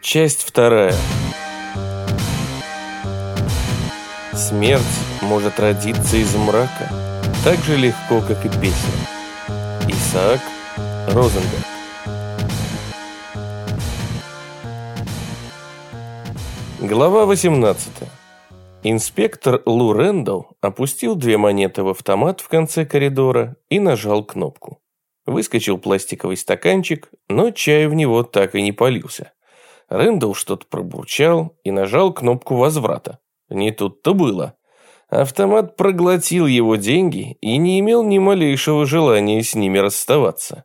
Часть вторая. Смерть может родиться из мрака так же легко, как и песня. Исаак Розенберг. Глава 18. Инспектор Лу Рэндалл опустил две монеты в автомат в конце коридора и нажал кнопку. Выскочил пластиковый стаканчик, но чай в него так и не полился. Рэндалл что-то пробурчал и нажал кнопку возврата. Не тут-то было. Автомат проглотил его деньги и не имел ни малейшего желания с ними расставаться.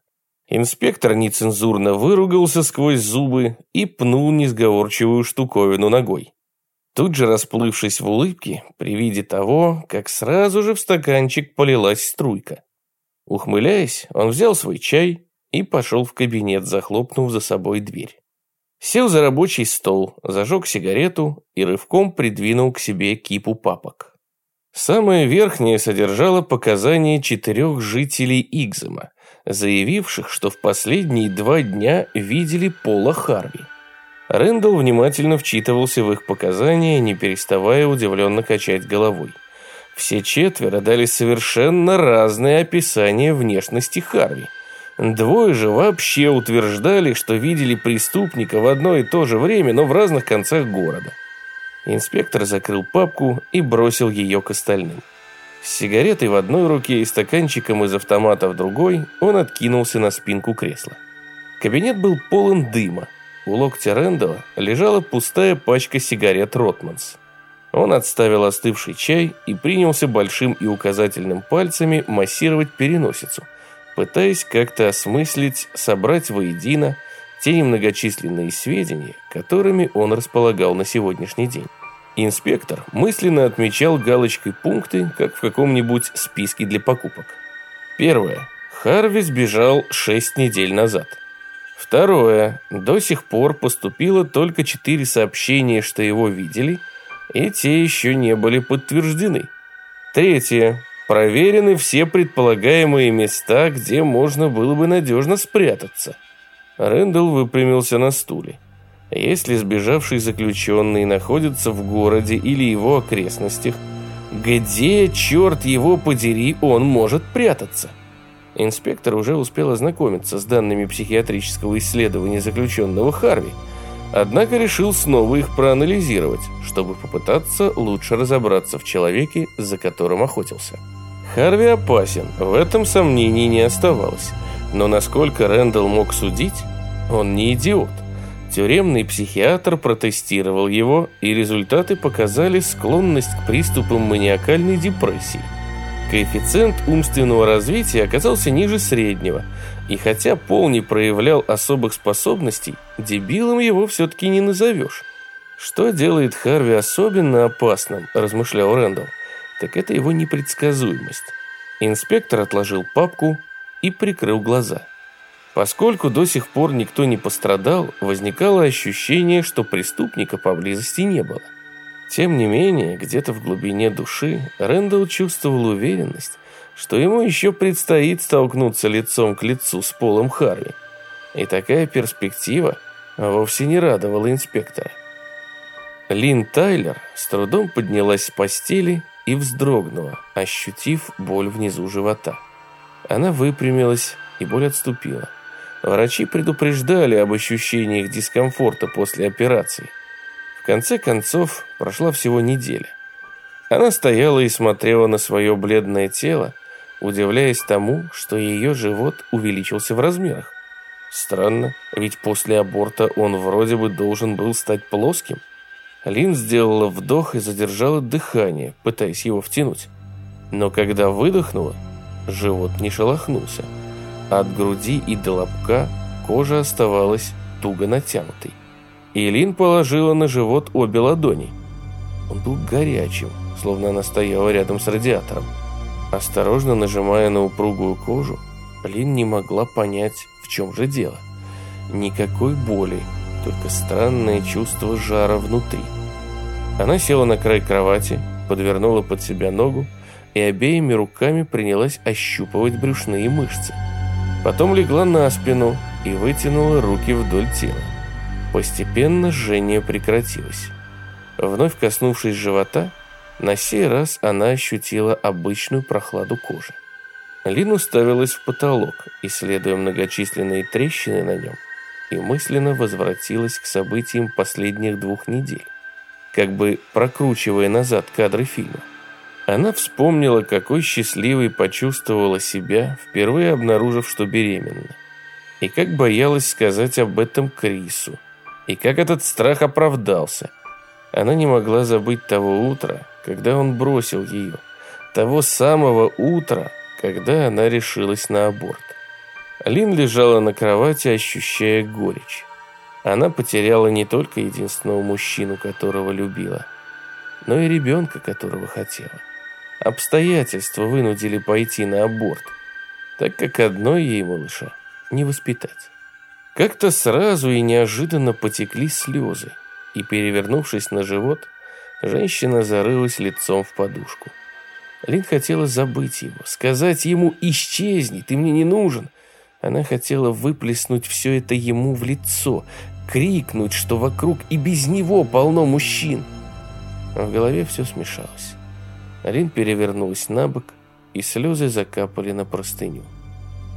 Инспектор нецензурно выругался сквозь зубы и пнул несговорчивую штуковину ногой. Тут же расплывшись в улыбке при виде того, как сразу же в стаканчик полилась струйка. Ухмыляясь, он взял свой чай и пошел в кабинет, захлопнув за собой дверь. Сел за рабочий стол, зажег сигарету и рывком придвинул к себе кипу папок. Самое верхнее содержало показания четырех жителей Игзема, заявивших, что в последние два дня видели Пола Харви. Рэндалл внимательно вчитывался в их показания, не переставая удивленно качать головой. Все четверо дали совершенно разные описания внешности Харви – Двое же вообще утверждали, что видели преступника в одно и то же время, но в разных концах города. Инспектор закрыл папку и бросил ее к остальным. С сигаретой в одной руке и стаканчиком из автомата в другой он откинулся на спинку кресла. Кабинет был полон дыма. У локтя Рэндала лежала пустая пачка сигарет «Ротманс». Он отставил остывший чай и принялся большим и указательным пальцами массировать переносицу – пытаясь как-то осмыслить, собрать воедино те немногочисленные сведения, которыми он располагал на сегодняшний день. Инспектор мысленно отмечал галочкой пункты, как в каком-нибудь списке для покупок. Первое. Харви сбежал 6 недель назад. Второе. До сих пор поступило только 4 сообщения, что его видели, и те еще не были подтверждены. Третье. Проверены все предполагаемые места, где можно было бы надежно спрятаться. Рэндалл выпрямился на стуле. Если сбежавший заключенный находится в городе или его окрестностях, где, черт его подери, он может прятаться? Инспектор уже успел ознакомиться с данными психиатрического исследования заключенного Харви, однако решил снова их проанализировать, чтобы попытаться лучше разобраться в человеке, за которым охотился. Харви опасен, в этом сомнений не оставалось. Но насколько Рэндалл мог судить, он не идиот. Тюремный психиатр протестировал его, и результаты показали склонность к приступам маниакальной депрессии. Коэффициент умственного развития оказался ниже среднего, и хотя Пол не проявлял особых способностей, дебилом его все-таки не назовешь. Что делает Харви особенно опасным, размышлял Рэндалл, так это его непредсказуемость. Инспектор отложил папку и прикрыл глаза. Поскольку до сих пор никто не пострадал, возникало ощущение, что преступника поблизости не было. Тем не менее, где-то в глубине души Рэндалл чувствовал уверенность, что ему еще предстоит столкнуться лицом к лицу с Полом Харви. И такая перспектива вовсе не радовала инспектора. Лин Тайлер с трудом поднялась с постели и вздрогнула, ощутив боль внизу живота. Она выпрямилась, и боль отступила. Врачи предупреждали об ощущениях дискомфорта после операции. В конце концов, прошла всего неделя. Она стояла и смотрела на свое бледное тело, удивляясь тому, что ее живот увеличился в размерах. Странно, ведь после аборта он вроде бы должен был стать плоским. Лин сделала вдох и задержала дыхание, пытаясь его втянуть. Но когда выдохнула, живот не шелохнулся. От груди и до лобка кожа оставалась туго натянутой. И Лин положила на живот обе ладони. Он был горячим, словно она стояла рядом с радиатором. Осторожно нажимая на упругую кожу, Лин не могла понять, в чем же дело. Никакой боли, только странное чувство жара внутри. Она села на край кровати, подвернула под себя ногу и обеими руками принялась ощупывать брюшные мышцы. Потом легла на спину и вытянула руки вдоль тела. Постепенно жжение прекратилось. Вновь коснувшись живота, на сей раз она ощутила обычную прохладу кожи. Лин уставилась в потолок, исследуя многочисленные трещины на нем, и мысленно возвратилась к событиям последних двух недель, как бы прокручивая назад кадры фильма. Она вспомнила, какой счастливой почувствовала себя, впервые обнаружив, что беременна. И как боялась сказать об этом Крису. И как этот страх оправдался. Она не могла забыть того утра, когда он бросил ее. Того самого утра, когда она решилась на аборт. Лин лежала на кровати, ощущая горечь. Она потеряла не только единственного мужчину, которого любила, но и ребенка, которого хотела. Обстоятельства вынудили пойти на аборт, так как одной ей малыша не воспитать. Как-то сразу и неожиданно потекли слезы, и, перевернувшись на живот, женщина зарылась лицом в подушку. Лин хотела забыть его, сказать ему «Исчезни, ты мне не нужен». Она хотела выплеснуть все это ему в лицо, крикнуть, что вокруг и без него полно мужчин. в голове все смешалось. Рин перевернулась на бок, и слезы закапали на простыню.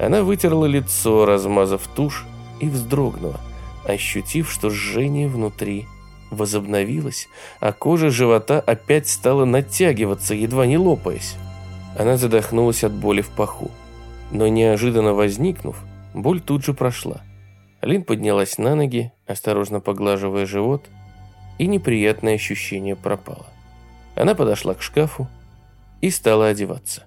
Она вытерла лицо, размазав тушь, и вздрогнула, ощутив, что жжение внутри возобновилось, а кожа живота опять стала натягиваться, едва не лопаясь. Она задохнулась от боли в паху. Но неожиданно возникнув, боль тут же прошла. Лин поднялась на ноги, осторожно поглаживая живот, и неприятное ощущение пропало. Она подошла к шкафу и стала одеваться.